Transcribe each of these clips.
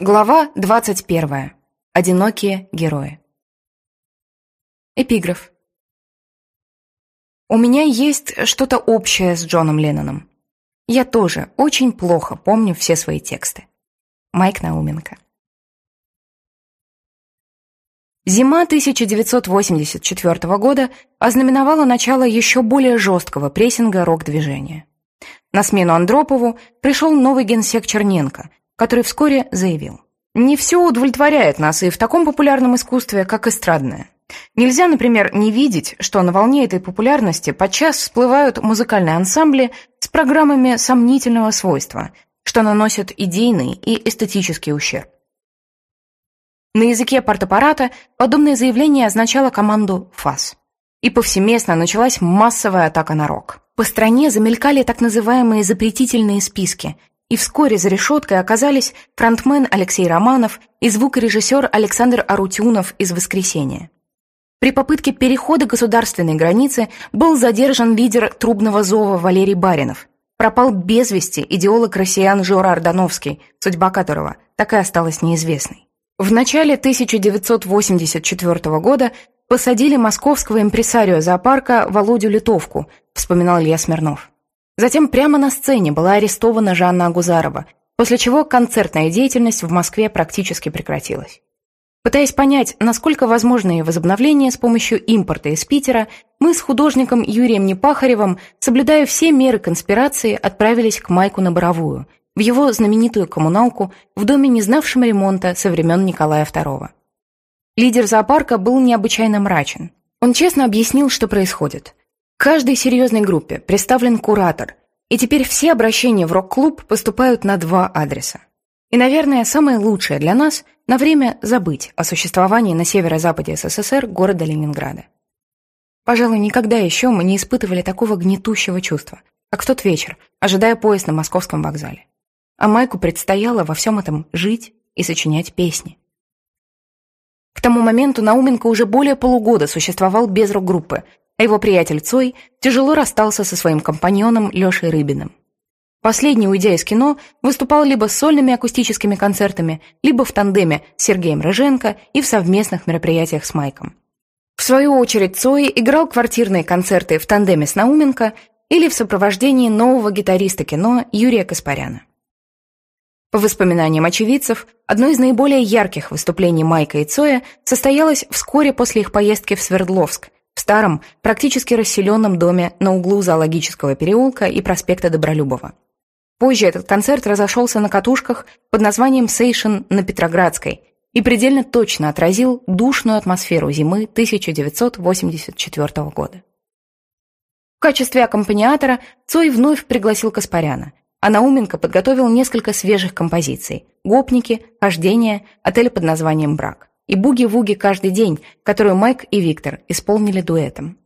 Глава 21. Одинокие герои. Эпиграф. У меня есть что-то общее с Джоном Ленноном. Я тоже очень плохо помню все свои тексты. Майк Науменко. Зима 1984 года ознаменовала начало еще более жесткого прессинга рок-движения. На смену Андропову пришел новый генсек Черненко – который вскоре заявил. «Не все удовлетворяет нас и в таком популярном искусстве, как эстрадное. Нельзя, например, не видеть, что на волне этой популярности подчас всплывают музыкальные ансамбли с программами сомнительного свойства, что наносят идейный и эстетический ущерб. На языке партаппарата подобное заявление означало команду «ФАС». И повсеместно началась массовая атака на рок. По стране замелькали так называемые запретительные списки, и вскоре за решеткой оказались фронтмен Алексей Романов и звукорежиссер Александр Арутюнов из «Воскресения». При попытке перехода государственной границы был задержан лидер трубного зова Валерий Баринов. Пропал без вести идеолог россиян Жора Ордановский, судьба которого так и осталась неизвестной. В начале 1984 года посадили московского импресарио зоопарка Володю Литовку, вспоминал Илья Смирнов. Затем прямо на сцене была арестована Жанна Агузарова, после чего концертная деятельность в Москве практически прекратилась. Пытаясь понять, насколько возможно возобновление с помощью импорта из Питера, мы с художником Юрием Непахаревым, соблюдая все меры конспирации, отправились к Майку на Боровую, в его знаменитую коммуналку в доме, не знавшем ремонта со времен Николая II. Лидер зоопарка был необычайно мрачен. Он честно объяснил, что происходит – каждой серьезной группе представлен куратор, и теперь все обращения в рок-клуб поступают на два адреса. И, наверное, самое лучшее для нас – на время забыть о существовании на северо-западе СССР города Ленинграда. Пожалуй, никогда еще мы не испытывали такого гнетущего чувства, как в тот вечер, ожидая поезд на московском вокзале. А Майку предстояло во всем этом жить и сочинять песни. К тому моменту Науменко уже более полугода существовал без рок-группы, а его приятель Цой тяжело расстался со своим компаньоном Лешей Рыбиным. Последний, уйдя из кино, выступал либо с сольными акустическими концертами, либо в тандеме с Сергеем Рыженко и в совместных мероприятиях с Майком. В свою очередь Цой играл квартирные концерты в тандеме с Науменко или в сопровождении нового гитариста кино Юрия Каспаряна. По воспоминаниям очевидцев, одно из наиболее ярких выступлений Майка и Цоя состоялось вскоре после их поездки в Свердловск, в старом, практически расселенном доме на углу зоологического переулка и проспекта Добролюбова. Позже этот концерт разошелся на катушках под названием «Сейшен» на Петроградской и предельно точно отразил душную атмосферу зимы 1984 года. В качестве аккомпаниатора Цой вновь пригласил Каспаряна, а Науменко подготовил несколько свежих композиций «Гопники», «Хождение», «Отель под названием «Брак» и «Буги-вуги каждый день», которую Майк и Виктор исполнили дуэтом.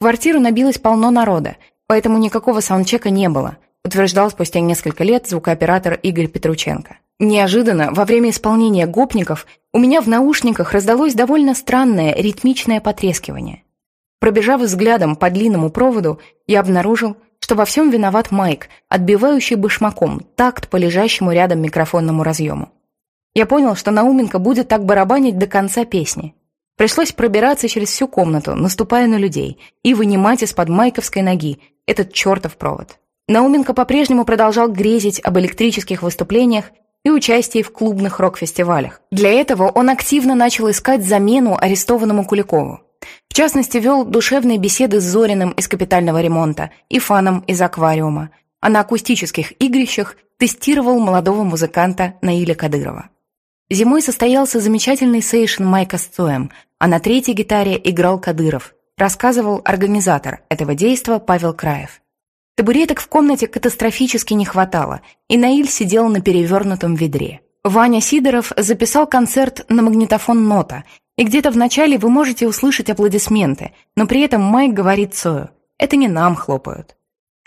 Квартиру набилось полно народа, поэтому никакого саундчека не было, утверждал спустя несколько лет звукооператор Игорь Петрученко. Неожиданно, во время исполнения гопников, у меня в наушниках раздалось довольно странное ритмичное потрескивание. Пробежав взглядом по длинному проводу, я обнаружил, что во всем виноват Майк, отбивающий башмаком такт по лежащему рядом микрофонному разъему. Я понял, что Науменко будет так барабанить до конца песни. Пришлось пробираться через всю комнату, наступая на людей, и вынимать из-под майковской ноги этот чертов провод. Науменко по-прежнему продолжал грезить об электрических выступлениях и участии в клубных рок-фестивалях. Для этого он активно начал искать замену арестованному Куликову. В частности, вел душевные беседы с Зориным из «Капитального ремонта» и Фаном из «Аквариума», а на акустических игрищах тестировал молодого музыканта Наиля Кадырова. Зимой состоялся замечательный сейшн Майка с Цоем, а на третьей гитаре играл Кадыров, рассказывал организатор этого действа Павел Краев. Табуреток в комнате катастрофически не хватало, и Наиль сидел на перевернутом ведре. Ваня Сидоров записал концерт на магнитофон «Нота», и где-то в начале вы можете услышать аплодисменты, но при этом Майк говорит Цою «это не нам хлопают».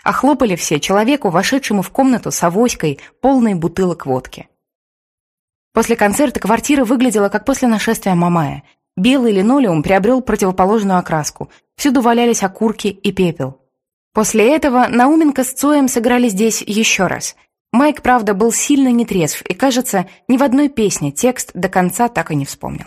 А хлопали все человеку, вошедшему в комнату с авоськой, полной бутылок водки. После концерта квартира выглядела как после нашествия Мамая. Белый линолеум приобрел противоположную окраску. Всюду валялись окурки и пепел. После этого Науменко с Цоем сыграли здесь еще раз. Майк, правда, был сильно нетрезв и, кажется, ни в одной песне текст до конца так и не вспомнил.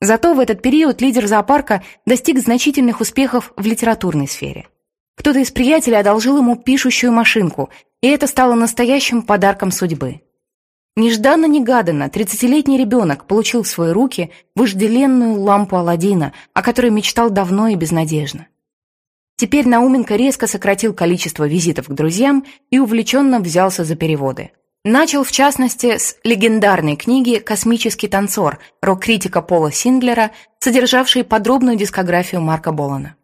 Зато в этот период лидер зоопарка достиг значительных успехов в литературной сфере. Кто-то из приятелей одолжил ему пишущую машинку, и это стало настоящим подарком судьбы. Нежданно-негаданно 30-летний ребенок получил в свои руки вожделенную лампу Аладдина, о которой мечтал давно и безнадежно. Теперь Науменко резко сократил количество визитов к друзьям и увлеченно взялся за переводы. Начал, в частности, с легендарной книги «Космический танцор» рок-критика Пола Синглера, содержавшей подробную дискографию Марка Болана.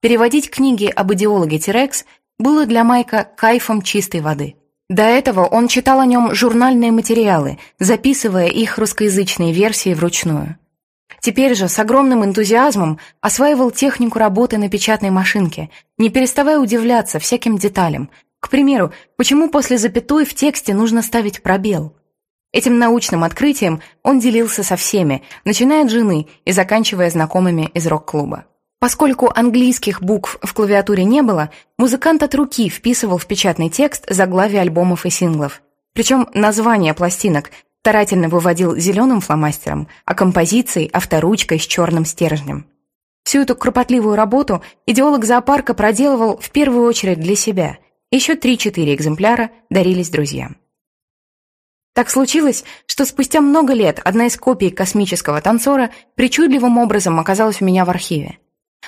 Переводить книги об идеологе Тирекс было для Майка кайфом чистой воды. До этого он читал о нем журнальные материалы, записывая их русскоязычные версии вручную. Теперь же с огромным энтузиазмом осваивал технику работы на печатной машинке, не переставая удивляться всяким деталям – к примеру, почему после запятой в тексте нужно ставить пробел? Этим научным открытием он делился со всеми, начиная от жены и заканчивая знакомыми из рок-клуба. Поскольку английских букв в клавиатуре не было, музыкант от руки вписывал в печатный текст заглавия альбомов и синглов. Причем название пластинок старательно выводил зеленым фломастером, а композиции – авторучкой с черным стержнем. Всю эту кропотливую работу идеолог зоопарка проделывал в первую очередь для себя – еще три-четыре экземпляра дарились друзьям. Так случилось, что спустя много лет одна из копий космического танцора причудливым образом оказалась у меня в архиве.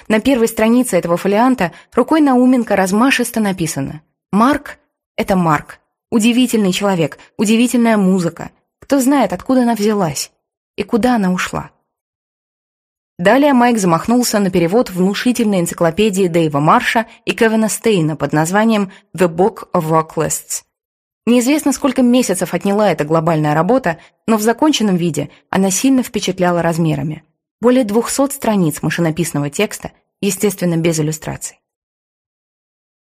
На первой странице этого фолианта рукой Науменко размашисто написано «Марк — это Марк. Удивительный человек, удивительная музыка. Кто знает, откуда она взялась и куда она ушла». Далее Майк замахнулся на перевод внушительной энциклопедии Дэйва Марша и Кевина Стейна под названием «The Book of Rock Lists». Неизвестно, сколько месяцев отняла эта глобальная работа, но в законченном виде она сильно впечатляла размерами. Более 200 страниц машинописного текста, естественно, без иллюстраций.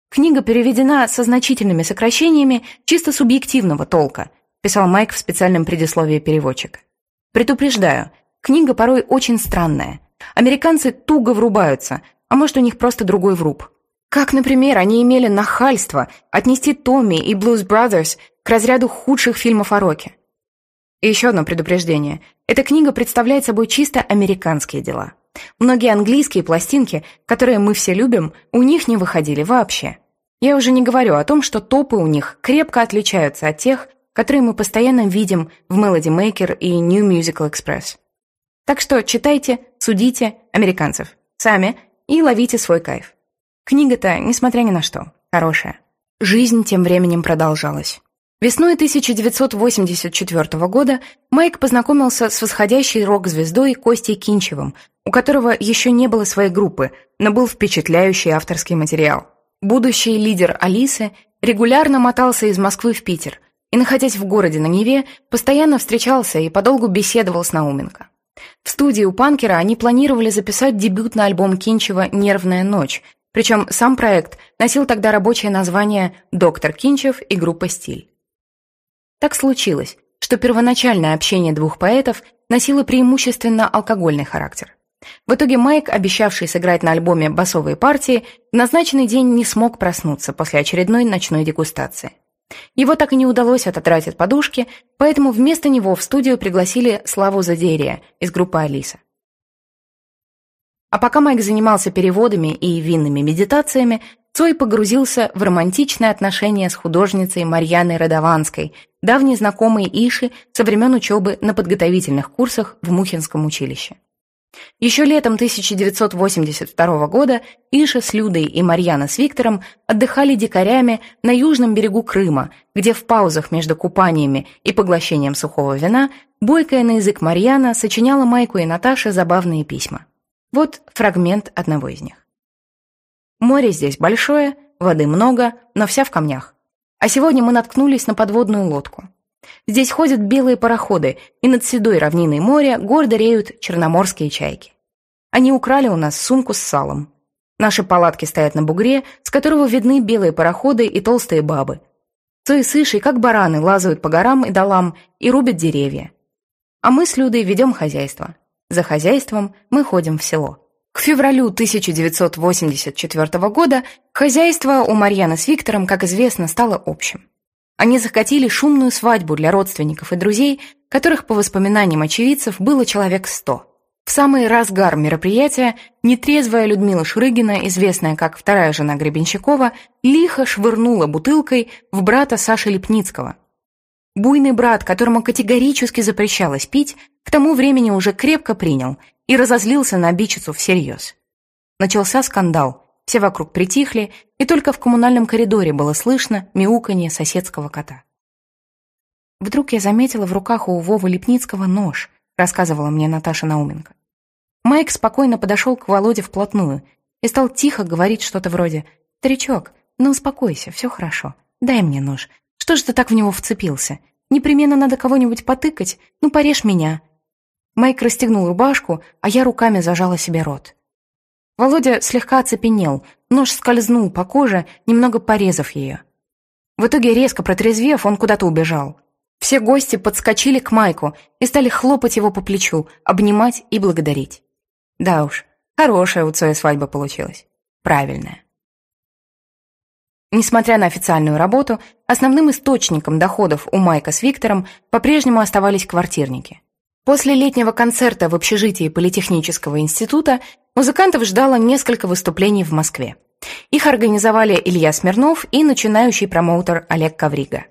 Книга переведена со значительными сокращениями чисто субъективного толка, писал Майк в специальном предисловии переводчика. Предупреждаю, книга порой очень странная, Американцы туго врубаются, а может, у них просто другой вруб. Как, например, они имели нахальство отнести Томми и Blues Brothers к разряду худших фильмов о роке. И еще одно предупреждение. Эта книга представляет собой чисто американские дела. Многие английские пластинки, которые мы все любим, у них не выходили вообще. Я уже не говорю о том, что топы у них крепко отличаются от тех, которые мы постоянно видим в Melody Maker и New Musical Express. Так что читайте, судите американцев сами и ловите свой кайф. Книга-то, несмотря ни на что, хорошая. Жизнь тем временем продолжалась. Весной 1984 года Майк познакомился с восходящей рок-звездой Костей Кинчевым, у которого еще не было своей группы, но был впечатляющий авторский материал. Будущий лидер Алисы регулярно мотался из Москвы в Питер и, находясь в городе на Неве, постоянно встречался и подолгу беседовал с Науменко. В студии у Панкера они планировали записать дебютный альбом Кинчева «Нервная ночь», причем сам проект носил тогда рабочее название «Доктор Кинчев и группа «Стиль». Так случилось, что первоначальное общение двух поэтов носило преимущественно алкогольный характер. В итоге Майк, обещавший сыграть на альбоме басовые партии, в назначенный день не смог проснуться после очередной ночной дегустации. Его так и не удалось отодрать от подушки, поэтому вместо него в студию пригласили Славу Задерия из группы «Алиса». А пока Майк занимался переводами и винными медитациями, Цой погрузился в романтичные отношения с художницей Марьяной Радованской, давней знакомой Иши со времен учебы на подготовительных курсах в Мухинском училище. Еще летом 1982 года Иша с Людой и Марьяна с Виктором отдыхали дикарями на южном берегу Крыма, где в паузах между купаниями и поглощением сухого вина бойкая на язык Марьяна сочиняла Майку и Наташе забавные письма. Вот фрагмент одного из них. «Море здесь большое, воды много, но вся в камнях. А сегодня мы наткнулись на подводную лодку. Здесь ходят белые пароходы, и над седой равниной моря гордо реют черноморские чайки. Они украли у нас сумку с салом. Наши палатки стоят на бугре, с которого видны белые пароходы и толстые бабы. Цой с Ишей, как бараны, лазают по горам и долам и рубят деревья. А мы с Людой ведем хозяйство. За хозяйством мы ходим в село. К февралю 1984 года хозяйство у Марьяны с Виктором, как известно, стало общим. Они захотели шумную свадьбу для родственников и друзей, которых, по воспоминаниям очевидцев, было человек сто. В самый разгар мероприятия нетрезвая Людмила Шурыгина, известная как вторая жена Гребенщикова, лихо швырнула бутылкой в брата Саши Лепницкого. Буйный брат, которому категорически запрещалось пить, к тому времени уже крепко принял и разозлился на обидчицу всерьез. Начался скандал, все вокруг притихли, и только в коммунальном коридоре было слышно мяуканье соседского кота. Вдруг я заметила в руках у Вовы Лепницкого нож, рассказывала мне Наташа Науменко. Майк спокойно подошел к Володе вплотную и стал тихо говорить что-то вроде «Старичок, ну успокойся, все хорошо, дай мне нож. Что ж ты так в него вцепился? Непременно надо кого-нибудь потыкать, ну порежь меня». Майк расстегнул рубашку, а я руками зажала себе рот. Володя слегка оцепенел, нож скользнул по коже, немного порезав ее. В итоге, резко протрезвев, он куда-то убежал. Все гости подскочили к Майку и стали хлопать его по плечу, обнимать и благодарить. Да уж, хорошая у Цоя свадьба получилась. Правильная. Несмотря на официальную работу, основным источником доходов у Майка с Виктором по-прежнему оставались квартирники. После летнего концерта в общежитии Политехнического института музыкантов ждало несколько выступлений в Москве. Их организовали Илья Смирнов и начинающий промоутер Олег Коврига.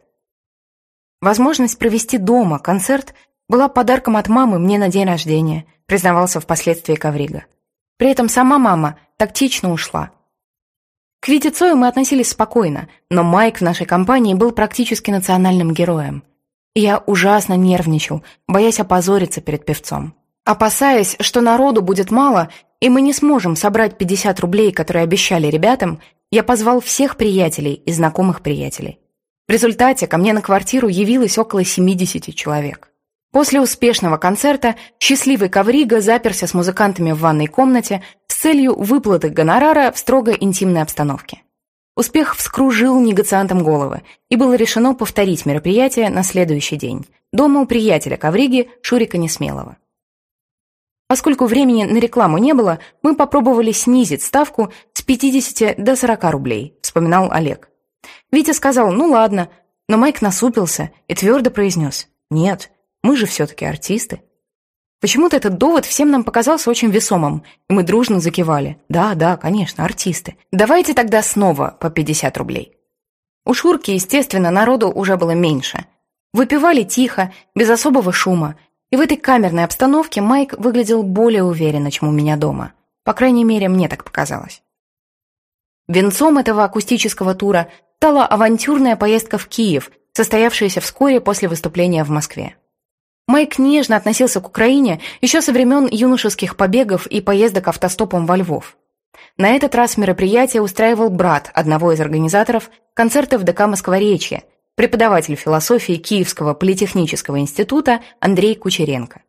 Возможность провести дома концерт была подарком от мамы мне на день рождения, признавался впоследствии Коврига. При этом сама мама тактично ушла. К Вите Цою мы относились спокойно, но Майк в нашей компании был практически национальным героем. Я ужасно нервничал, боясь опозориться перед певцом. Опасаясь, что народу будет мало, и мы не сможем собрать 50 рублей, которые обещали ребятам, я позвал всех приятелей и знакомых приятелей. В результате ко мне на квартиру явилось около 70 человек. После успешного концерта счастливый коврига заперся с музыкантами в ванной комнате целью выплаты гонорара в строго интимной обстановке. Успех вскружил негациантам головы, и было решено повторить мероприятие на следующий день, дома у приятеля ковриги Шурика Несмелого. Поскольку времени на рекламу не было, мы попробовали снизить ставку с 50 до 40 рублей, вспоминал Олег. Витя сказал «ну ладно», но Майк насупился и твердо произнес «нет, мы же все-таки артисты». Почему-то этот довод всем нам показался очень весомым, и мы дружно закивали. Да, да, конечно, артисты. Давайте тогда снова по 50 рублей. У Шурки, естественно, народу уже было меньше. Выпивали тихо, без особого шума, и в этой камерной обстановке Майк выглядел более уверенно, чем у меня дома. По крайней мере, мне так показалось. Венцом этого акустического тура стала авантюрная поездка в Киев, состоявшаяся вскоре после выступления в Москве. Майк нежно относился к Украине еще со времен юношеских побегов и поездок автостопом во Львов. На этот раз мероприятие устраивал брат одного из организаторов концертов ДК Москворечья, преподаватель философии Киевского политехнического института Андрей Кучеренко.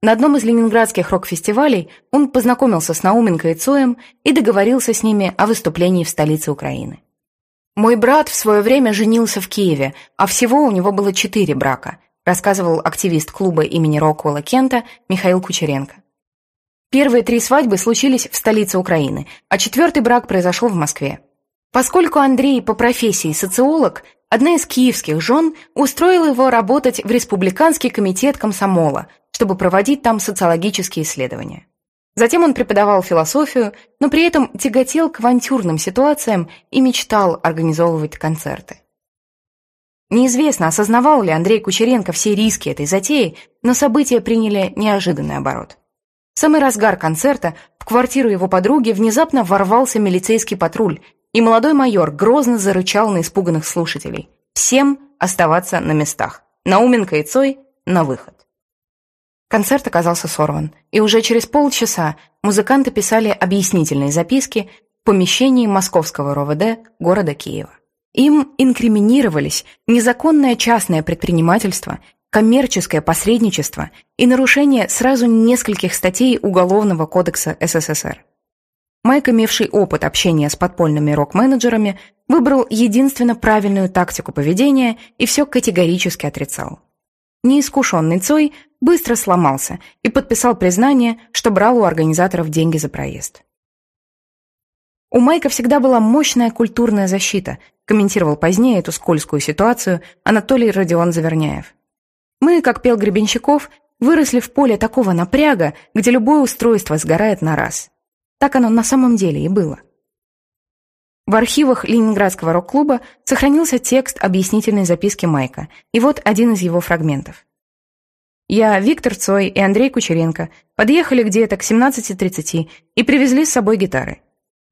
На одном из ленинградских рок-фестивалей он познакомился с Науменко и Цоем и договорился с ними о выступлении в столице Украины. «Мой брат в свое время женился в Киеве, а всего у него было четыре брака», рассказывал активист клуба имени Роквелла Кента Михаил Кучеренко. Первые три свадьбы случились в столице Украины, а четвертый брак произошел в Москве. Поскольку Андрей по профессии социолог, одна из киевских жен устроила его работать в Республиканский комитет комсомола, чтобы проводить там социологические исследования. Затем он преподавал философию, но при этом тяготел к авантюрным ситуациям и мечтал организовывать концерты. Неизвестно, осознавал ли Андрей Кучеренко все риски этой затеи, но события приняли неожиданный оборот. В самый разгар концерта в квартиру его подруги внезапно ворвался милицейский патруль, и молодой майор грозно зарычал на испуганных слушателей. Всем оставаться на местах. Науменко и Цой на выход. Концерт оказался сорван, и уже через полчаса музыканты писали объяснительные записки в помещении московского РОВД города Киева. Им инкриминировались незаконное частное предпринимательство, коммерческое посредничество и нарушение сразу нескольких статей Уголовного кодекса СССР. Майк, имевший опыт общения с подпольными рок-менеджерами, выбрал единственно правильную тактику поведения и все категорически отрицал. Неискушенный Цой быстро сломался и подписал признание, что брал у организаторов деньги за проезд. У Майка всегда была мощная культурная защита, комментировал позднее эту скользкую ситуацию Анатолий Родион Заверняев. Мы, как пел Гребенщиков, выросли в поле такого напряга, где любое устройство сгорает на раз. Так оно на самом деле и было. В архивах Ленинградского рок-клуба сохранился текст объяснительной записки Майка, и вот один из его фрагментов. Я, Виктор Цой и Андрей Кучеренко подъехали где-то к 17.30 и привезли с собой гитары.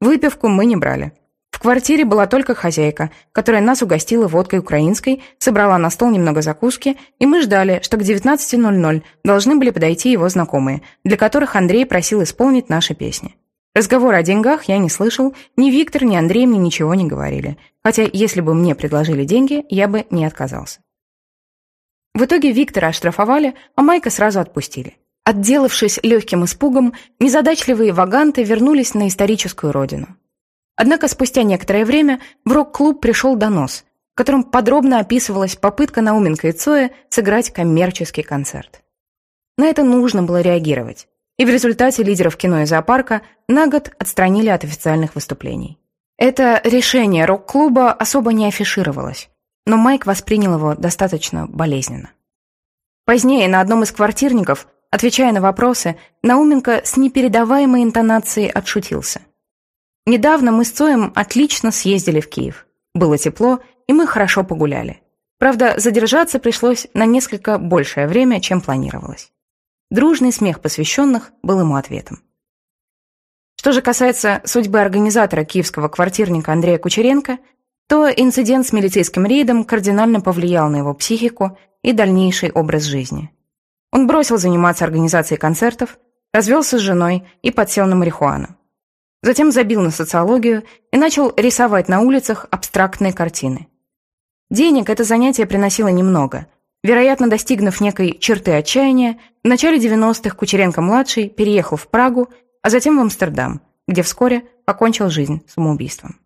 Выпивку мы не брали. В квартире была только хозяйка, которая нас угостила водкой украинской, собрала на стол немного закуски, и мы ждали, что к 19.00 должны были подойти его знакомые, для которых Андрей просил исполнить наши песни. Разговор о деньгах я не слышал, ни Виктор, ни Андрей мне ничего не говорили, хотя если бы мне предложили деньги, я бы не отказался. В итоге Виктора оштрафовали, а Майка сразу отпустили. Отделавшись легким испугом, незадачливые ваганты вернулись на историческую родину. Однако спустя некоторое время в рок-клуб пришел донос, в котором подробно описывалась попытка Науменко и Цоя сыграть коммерческий концерт. На это нужно было реагировать, и в результате лидеров кино и зоопарка на год отстранили от официальных выступлений. Это решение рок-клуба особо не афишировалось, но Майк воспринял его достаточно болезненно. Позднее на одном из квартирников, отвечая на вопросы, Науменко с непередаваемой интонацией отшутился. «Недавно мы с Цоем отлично съездили в Киев. Было тепло, и мы хорошо погуляли. Правда, задержаться пришлось на несколько большее время, чем планировалось». Дружный смех посвященных был ему ответом. Что же касается судьбы организатора киевского квартирника Андрея Кучеренко, то инцидент с милицейским рейдом кардинально повлиял на его психику и дальнейший образ жизни. Он бросил заниматься организацией концертов, развелся с женой и подсел на марихуану. Затем забил на социологию и начал рисовать на улицах абстрактные картины. Денег это занятие приносило немного. Вероятно, достигнув некой черты отчаяния, в начале 90-х Кучеренко-младший переехал в Прагу, а затем в Амстердам, где вскоре покончил жизнь самоубийством.